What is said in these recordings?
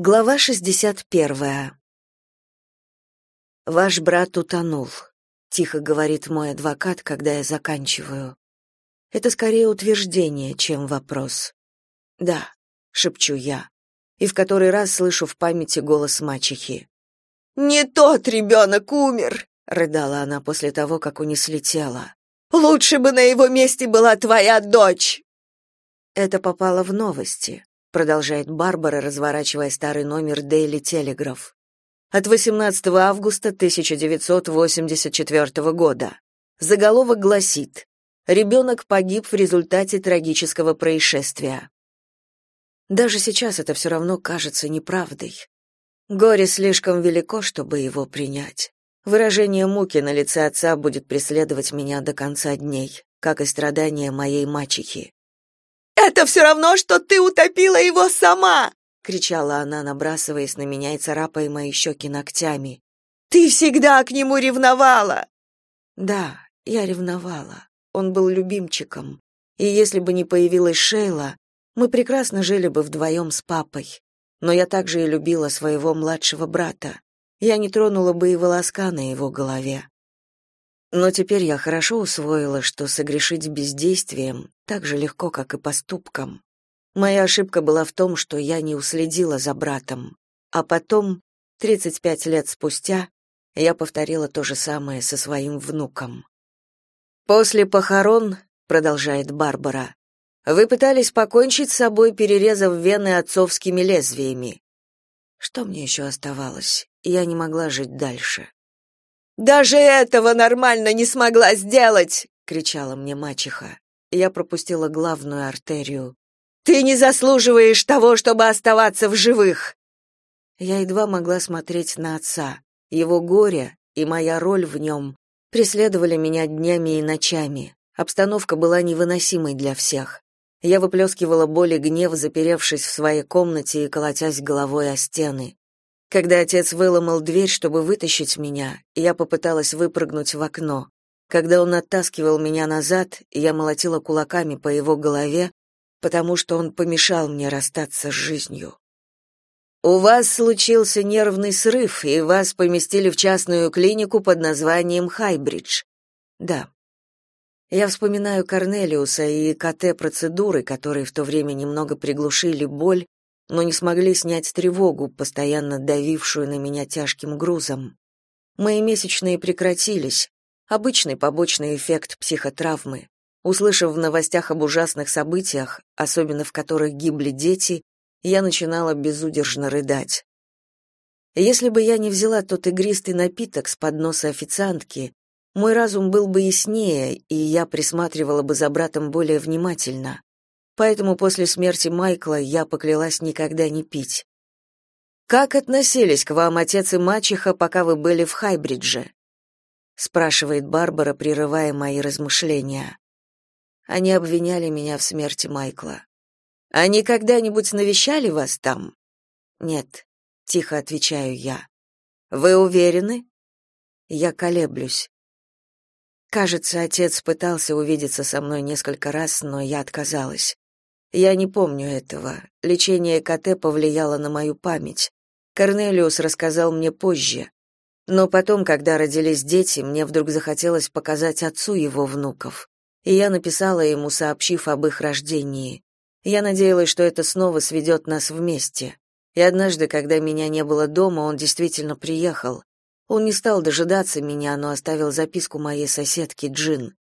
Глава 61. Ваш брат утонул, тихо говорит мой адвокат, когда я заканчиваю. Это скорее утверждение, чем вопрос. Да, шепчу я, и в который раз слышу в памяти голос мачехи. Не тот ребенок умер, рыдала она после того, как унесли тело. Лучше бы на его месте была твоя дочь. Это попало в новости продолжает Барбара, разворачивая старый номер Daily Telegraph. От 18 августа 1984 года. Заголовок гласит: Ребенок погиб в результате трагического происшествия. Даже сейчас это все равно кажется неправдой. Горе слишком велико, чтобы его принять. Выражение муки на лице отца будет преследовать меня до конца дней, как и страдания моей мачехи. Это все равно, что ты утопила его сама, кричала она, набрасываясь на меня и царапая мои щеки ногтями. Ты всегда к нему ревновала. Да, я ревновала. Он был любимчиком. И если бы не появилась Шейла, мы прекрасно жили бы вдвоем с папой. Но я также и любила своего младшего брата. Я не тронула бы и волоска на его голове. Но теперь я хорошо усвоила, что согрешить бездействием так же легко, как и поступком. Моя ошибка была в том, что я не уследила за братом. А потом, 35 лет спустя, я повторила то же самое со своим внуком. После похорон, продолжает Барбара, вы пытались покончить с собой, перерезав вены отцовскими лезвиями. Что мне еще оставалось? Я не могла жить дальше. Даже этого нормально не смогла сделать, кричала мне мачеха. Я пропустила главную артерию. Ты не заслуживаешь того, чтобы оставаться в живых. Я едва могла смотреть на отца. Его горе и моя роль в нем преследовали меня днями и ночами. Обстановка была невыносимой для всех. Я выплескивала боль и гнев, заперевшись в своей комнате и колотясь головой о стены. Когда отец выломал дверь, чтобы вытащить меня, я попыталась выпрыгнуть в окно. Когда он оттаскивал меня назад, я молотила кулаками по его голове, потому что он помешал мне расстаться с жизнью. У вас случился нервный срыв, и вас поместили в частную клинику под названием Хайбридж. Да. Я вспоминаю Корнелиуса и КТ-процедуры, которые в то время немного приглушили боль, но не смогли снять тревогу, постоянно давившую на меня тяжким грузом. Мои месячные прекратились, обычный побочный эффект психотравмы. Услышав в новостях об ужасных событиях, особенно в которых гибли дети, я начинала безудержно рыдать. Если бы я не взяла тот игристый напиток с подноса официантки, мой разум был бы яснее, и я присматривала бы за братом более внимательно. Поэтому после смерти Майкла я поклялась никогда не пить. Как относились к вам отец и мачеха, пока вы были в Хайбридже? спрашивает Барбара, прерывая мои размышления. Они обвиняли меня в смерти Майкла. Они когда-нибудь навещали вас там? Нет, тихо отвечаю я. Вы уверены? Я колеблюсь. Кажется, отец пытался увидеться со мной несколько раз, но я отказалась. Я не помню этого. Лечение КТ повлияло на мою память. Корнелиус рассказал мне позже. Но потом, когда родились дети, мне вдруг захотелось показать отцу его внуков. И я написала ему, сообщив об их рождении. Я надеялась, что это снова сведет нас вместе. И однажды, когда меня не было дома, он действительно приехал. Он не стал дожидаться меня, но оставил записку моей соседке Джин.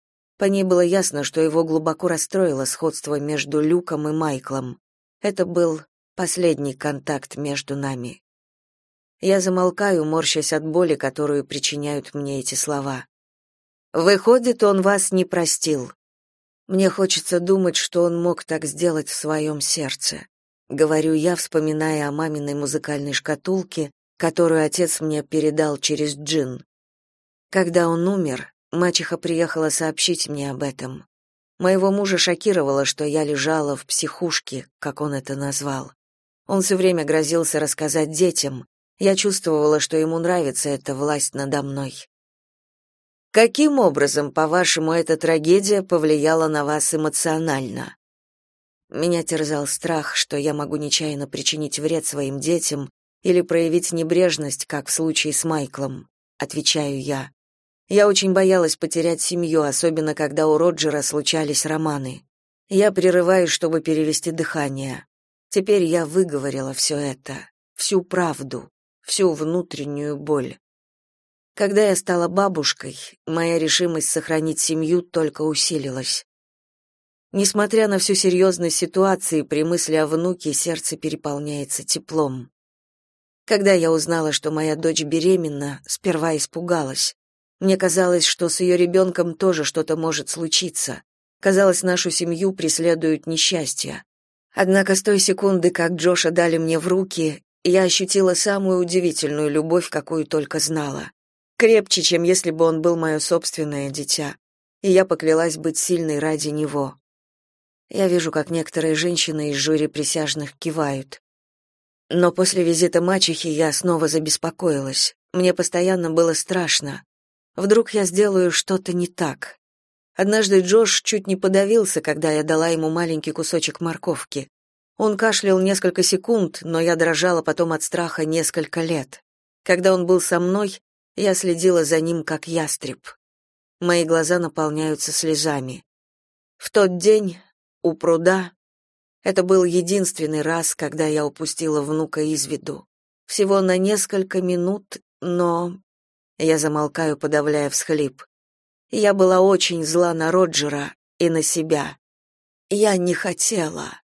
По ней было ясно, что его глубоко расстроило сходство между Люком и Майклом. Это был последний контакт между нами. Я замолкаю, морщась от боли, которую причиняют мне эти слова. Выходит, он вас не простил. Мне хочется думать, что он мог так сделать в своем сердце. Говорю я, вспоминая о маминой музыкальной шкатулке, которую отец мне передал через джин. Когда он умер, Мачеха приехала сообщить мне об этом. Моего мужа шокировало, что я лежала в психушке, как он это назвал. Он все время грозился рассказать детям. Я чувствовала, что ему нравится эта власть надо мной. Каким образом, по-вашему, эта трагедия повлияла на вас эмоционально? Меня терзал страх, что я могу нечаянно причинить вред своим детям или проявить небрежность, как в случае с Майклом, отвечаю я. Я очень боялась потерять семью, особенно когда у Роджера случались романы. Я прерываюсь, чтобы перевести дыхание. Теперь я выговорила все это, всю правду, всю внутреннюю боль. Когда я стала бабушкой, моя решимость сохранить семью только усилилась. Несмотря на всю серьезность ситуации, при мысли о внуке сердце переполняется теплом. Когда я узнала, что моя дочь беременна, сперва испугалась. Мне казалось, что с ее ребенком тоже что-то может случиться. Казалось, нашу семью преследуют несчастья. Однако с той секунды, как Джоша дали мне в руки, я ощутила самую удивительную любовь, какую только знала. Крепче, чем если бы он был мое собственное дитя. И я поклялась быть сильной ради него. Я вижу, как некоторые женщины из жюри присяжных кивают. Но после визита мачехи я снова забеспокоилась. Мне постоянно было страшно. Вдруг я сделаю что-то не так. Однажды Джош чуть не подавился, когда я дала ему маленький кусочек морковки. Он кашлял несколько секунд, но я дрожала потом от страха несколько лет. Когда он был со мной, я следила за ним как ястреб. Мои глаза наполняются слезами. В тот день у пруда это был единственный раз, когда я упустила внука из виду. Всего на несколько минут, но... Я замолкаю, подавляя всхлип. Я была очень зла на Роджера и на себя. Я не хотела.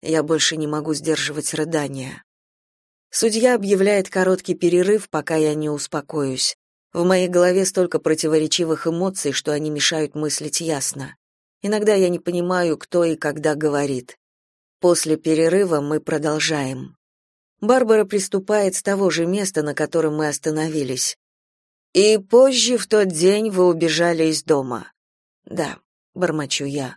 Я больше не могу сдерживать рыдания. Судья объявляет короткий перерыв, пока я не успокоюсь. В моей голове столько противоречивых эмоций, что они мешают мыслить ясно. Иногда я не понимаю, кто и когда говорит. После перерыва мы продолжаем. Барбара приступает с того же места, на котором мы остановились. И позже в тот день вы убежали из дома. Да, бормочу я.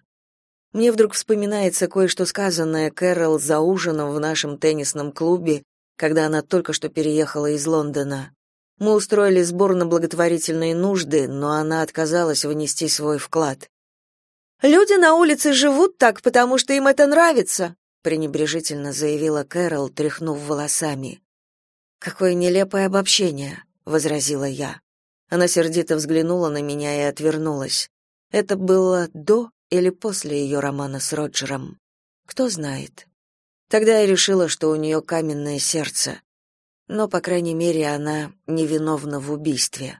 Мне вдруг вспоминается кое-что сказанное Кэрол за ужином в нашем теннисном клубе, когда она только что переехала из Лондона. Мы устроили сбор на благотворительные нужды, но она отказалась внести свой вклад. Люди на улице живут так, потому что им это нравится, пренебрежительно заявила Кэрол, тряхнув волосами. Какое нелепое обобщение, возразила я. Она сердито взглянула на меня и отвернулась. Это было до или после ее романа с Роджером. Кто знает. Тогда я решила, что у нее каменное сердце. Но, по крайней мере, она невиновна в убийстве.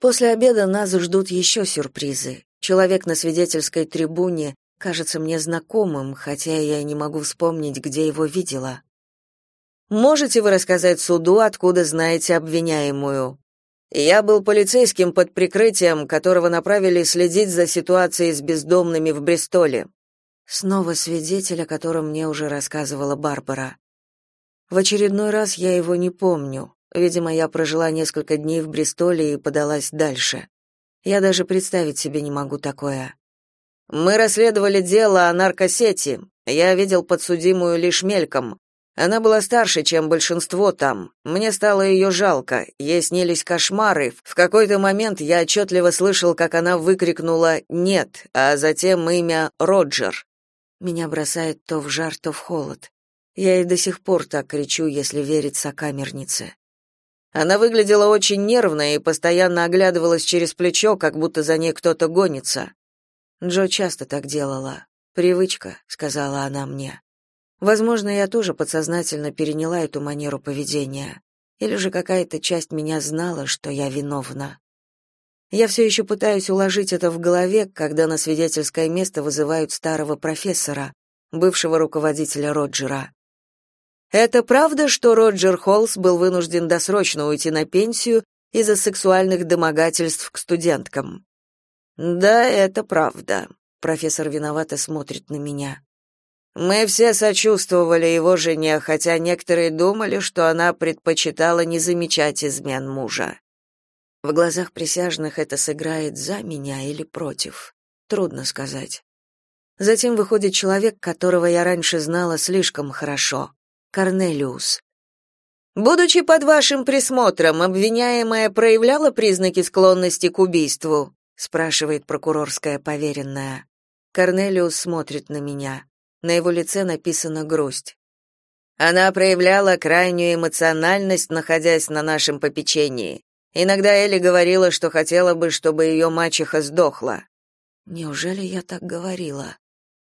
После обеда нас ждут еще сюрпризы. Человек на свидетельской трибуне кажется мне знакомым, хотя я не могу вспомнить, где его видела. Можете вы рассказать суду, откуда знаете обвиняемую? Я был полицейским под прикрытием, которого направили следить за ситуацией с бездомными в Бристоле. Снова свидетель, о котором мне уже рассказывала Барбара. В очередной раз я его не помню. Видимо, я прожила несколько дней в Бристоле и подалась дальше. Я даже представить себе не могу такое. Мы расследовали дело о наркосети. Я видел подсудимую лишь мельком. Она была старше, чем большинство там. Мне стало ее жалко. Ей снились кошмары. В какой-то момент я отчетливо слышал, как она выкрикнула «нет», а затем имя Роджер. Меня бросает то в жар, то в холод. Я и до сих пор так кричу, если верить сокамернице. Она выглядела очень нервной и постоянно оглядывалась через плечо, как будто за ней кто-то гонится. Джо часто так делала. Привычка, сказала она мне. Возможно, я тоже подсознательно переняла эту манеру поведения, или же какая-то часть меня знала, что я виновна. Я все еще пытаюсь уложить это в голове, когда на свидетельское место вызывают старого профессора, бывшего руководителя Роджера. Это правда, что Роджер Холлс был вынужден досрочно уйти на пенсию из-за сексуальных домогательств к студенткам? Да, это правда. Профессор виновато смотрит на меня. Мы все сочувствовали его жене, хотя некоторые думали, что она предпочитала не замечать измен мужа. В глазах присяжных это сыграет за меня или против. Трудно сказать. Затем выходит человек, которого я раньше знала слишком хорошо. Корнелиус. Будучи под вашим присмотром, обвиняемая проявляла признаки склонности к убийству, спрашивает прокурорская поверенная. Корнелиус смотрит на меня. На его лице написана грусть. Она проявляла крайнюю эмоциональность, находясь на нашем попечении. Иногда Элли говорила, что хотела бы, чтобы ее мачеха сдохла. Неужели я так говорила?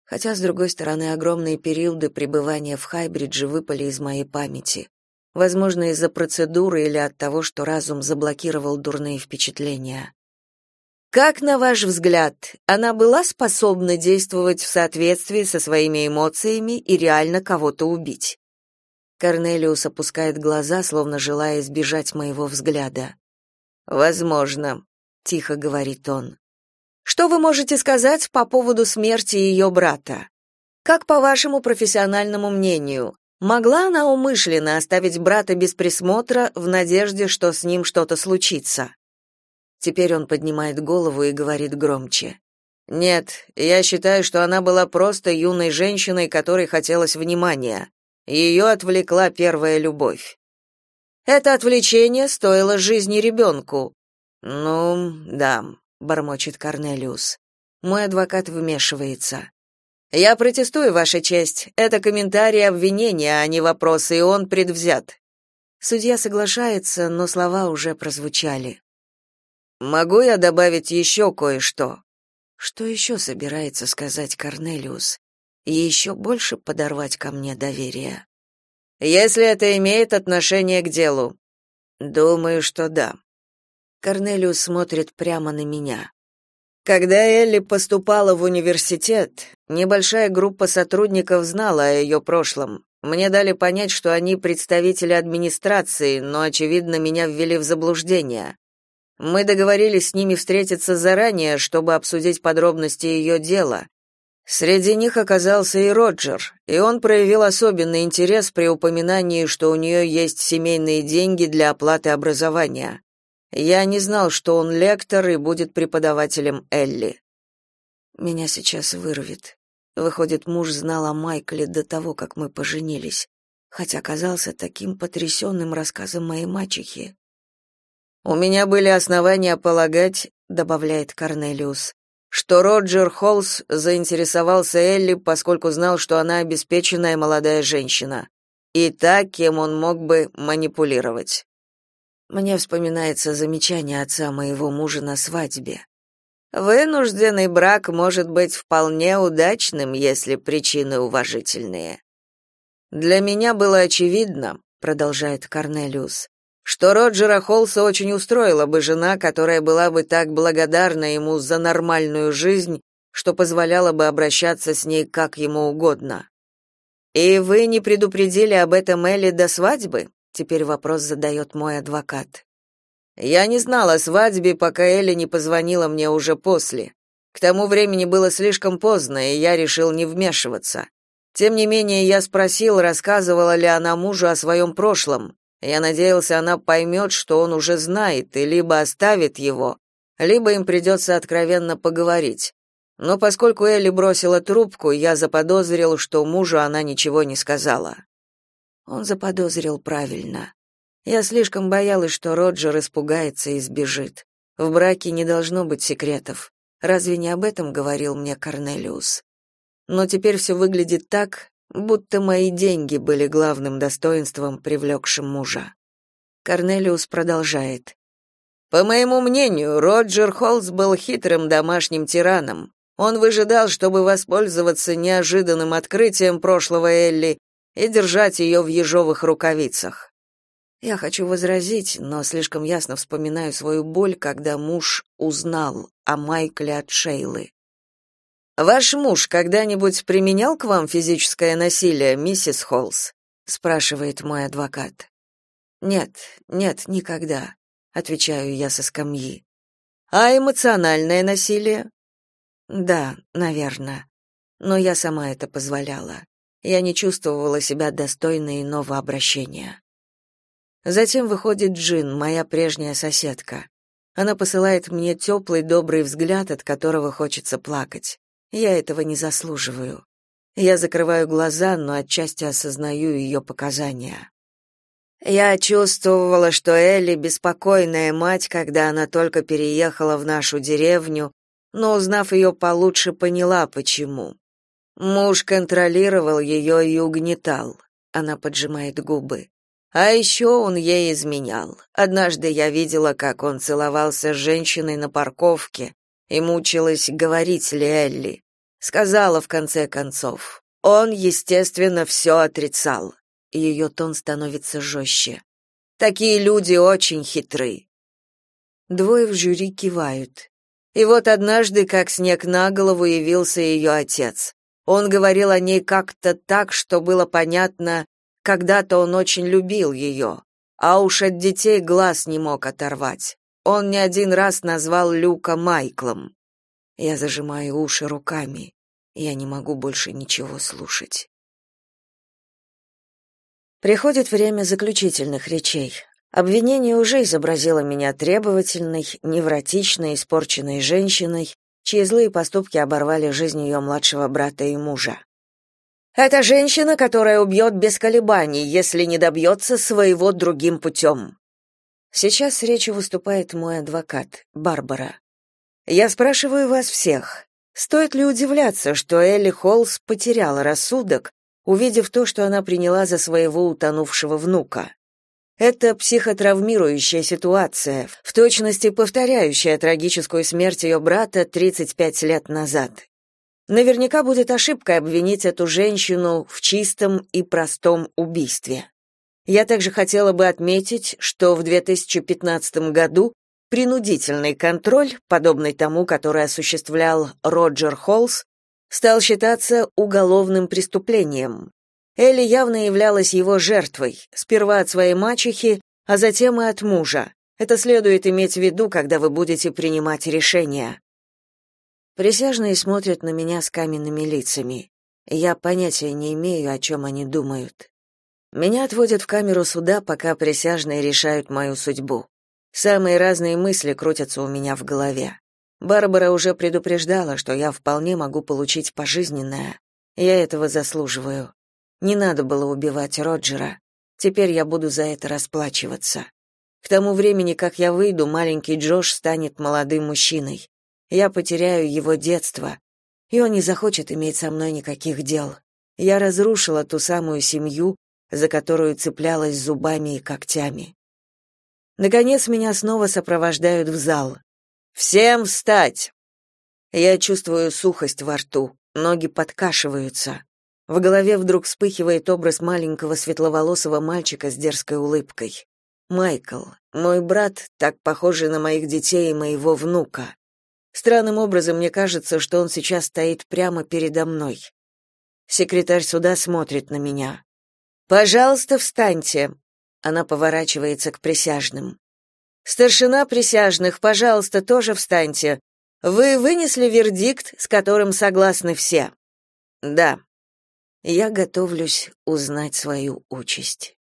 Хотя, с другой стороны, огромные периоды пребывания в Хайбридже выпали из моей памяти. Возможно, из-за процедуры или от того, что разум заблокировал дурные впечатления. Как, на ваш взгляд, она была способна действовать в соответствии со своими эмоциями и реально кого-то убить? Корнелиус опускает глаза, словно желая избежать моего взгляда. Возможно, тихо говорит он. Что вы можете сказать по поводу смерти ее брата? Как по вашему профессиональному мнению, могла она умышленно оставить брата без присмотра в надежде, что с ним что-то случится? Теперь он поднимает голову и говорит громче. Нет, я считаю, что она была просто юной женщиной, которой хотелось внимания. Ее отвлекла первая любовь. Это отвлечение стоило жизни ребенку». Ну, да, бормочет Корнелиус. Мой адвокат вмешивается. Я протестую, ваша честь. Это комментарий обвинения, а не вопросы, и он предвзят. Судья соглашается, но слова уже прозвучали. Могу я добавить еще кое-что? Что еще собирается сказать Корнелиус? И еще больше подорвать ко мне доверие. Если это имеет отношение к делу. Думаю, что да. Корнелиус смотрит прямо на меня. Когда Элли поступала в университет, небольшая группа сотрудников знала о ее прошлом. Мне дали понять, что они представители администрации, но очевидно меня ввели в заблуждение. Мы договорились с ними встретиться заранее, чтобы обсудить подробности ее дела, Среди них оказался и Роджер, и он проявил особенный интерес при упоминании, что у нее есть семейные деньги для оплаты образования. Я не знал, что он лектор и будет преподавателем Элли. Меня сейчас вырвет. Выходит, муж знал о Майкле до того, как мы поженились, хотя казался таким потрясенным рассказом моей мачехи. У меня были основания полагать, добавляет Корнелиус, что Роджер Холлс заинтересовался Элли, поскольку знал, что она обеспеченная молодая женщина, и та, кем он мог бы манипулировать. Мне вспоминается замечание отца моего мужа на свадьбе. Вынужденный брак может быть вполне удачным, если причины уважительные. Для меня было очевидно, продолжает Корнелиус, что Роджера Холса очень устроила бы жена, которая была бы так благодарна ему за нормальную жизнь, что позволяла бы обращаться с ней как ему угодно. И вы не предупредили об этом Элли до свадьбы? Теперь вопрос задает мой адвокат. Я не знала о свадьбе, пока Элли не позвонила мне уже после. К тому времени было слишком поздно, и я решил не вмешиваться. Тем не менее, я спросил, рассказывала ли она мужу о своем прошлом, я надеялся, она поймет, что он уже знает, и либо оставит его, либо им придется откровенно поговорить. Но поскольку Элли бросила трубку, я заподозрил, что мужу она ничего не сказала. Он заподозрил правильно. Я слишком боялась, что Роджер испугается и сбежит. В браке не должно быть секретов. Разве не об этом говорил мне Корнелиус? Но теперь все выглядит так, будто мои деньги были главным достоинством, привлекшим мужа. Корнелиус продолжает. По моему мнению, Роджер Холлс был хитрым домашним тираном. Он выжидал, чтобы воспользоваться неожиданным открытием прошлого Элли и держать ее в ежовых рукавицах. Я хочу возразить, но слишком ясно вспоминаю свою боль, когда муж узнал о Майкле от Шейлы. Ваш муж когда-нибудь применял к вам физическое насилие, миссис Холлс? спрашивает мой адвокат. Нет, нет, никогда, отвечаю я со скамьи. А эмоциональное насилие? Да, наверное. Но я сама это позволяла. Я не чувствовала себя достойной иного обращения. Затем выходит Джин, моя прежняя соседка. Она посылает мне теплый, добрый взгляд, от которого хочется плакать. Я этого не заслуживаю. Я закрываю глаза, но отчасти осознаю ее показания. Я чувствовала, что Элли беспокойная мать, когда она только переехала в нашу деревню, но, узнав ее получше, поняла, почему. Муж контролировал ее и угнетал. Она поджимает губы. А еще он ей изменял. Однажды я видела, как он целовался с женщиной на парковке и мучилась, говорить ли Элли. Сказала в конце концов. Он, естественно, все отрицал. Ее тон становится жестче. Такие люди очень хитры. Двое в жюри кивают. И вот однажды, как снег на голову, явился ее отец. Он говорил о ней как-то так, что было понятно, когда-то он очень любил ее, а уж от детей глаз не мог оторвать. Он не один раз назвал Люка Майклом. Я зажимаю уши руками. Я не могу больше ничего слушать. Приходит время заключительных речей. Обвинение уже изобразило меня требовательной, невротичной, испорченной женщиной, чьи злые поступки оборвали жизнь ее младшего брата и мужа. Это женщина, которая убьет без колебаний, если не добьется своего другим путем». Сейчас с речью выступает мой адвокат, Барбара. Я спрашиваю вас всех, стоит ли удивляться, что Элли Холлс потеряла рассудок, увидев то, что она приняла за своего утонувшего внука? Это психотравмирующая ситуация, в точности повторяющая трагическую смерть ее брата 35 лет назад. Наверняка будет ошибкой обвинить эту женщину в чистом и простом убийстве. Я также хотела бы отметить, что в 2015 году принудительный контроль, подобный тому, который осуществлял Роджер Холлс, стал считаться уголовным преступлением. Элли явно являлась его жертвой, сперва от своей мачехи, а затем и от мужа. Это следует иметь в виду, когда вы будете принимать решения. Присяжные смотрят на меня с каменными лицами. Я понятия не имею, о чем они думают. Меня отводят в камеру суда, пока присяжные решают мою судьбу. Самые разные мысли крутятся у меня в голове. Барбара уже предупреждала, что я вполне могу получить пожизненное. Я этого заслуживаю. Не надо было убивать Роджера. Теперь я буду за это расплачиваться. К тому времени, как я выйду, маленький Джош станет молодым мужчиной я потеряю его детство, и он не захочет иметь со мной никаких дел. Я разрушила ту самую семью, за которую цеплялась зубами и когтями. Наконец меня снова сопровождают в зал. Всем встать. Я чувствую сухость во рту, ноги подкашиваются. В голове вдруг вспыхивает образ маленького светловолосого мальчика с дерзкой улыбкой. Майкл, мой брат, так похожий на моих детей и моего внука. Странным образом мне кажется, что он сейчас стоит прямо передо мной. Секретарь суда смотрит на меня. Пожалуйста, встаньте. Она поворачивается к присяжным. Старшина присяжных, пожалуйста, тоже встаньте. Вы вынесли вердикт, с которым согласны все. Да. Я готовлюсь узнать свою участь.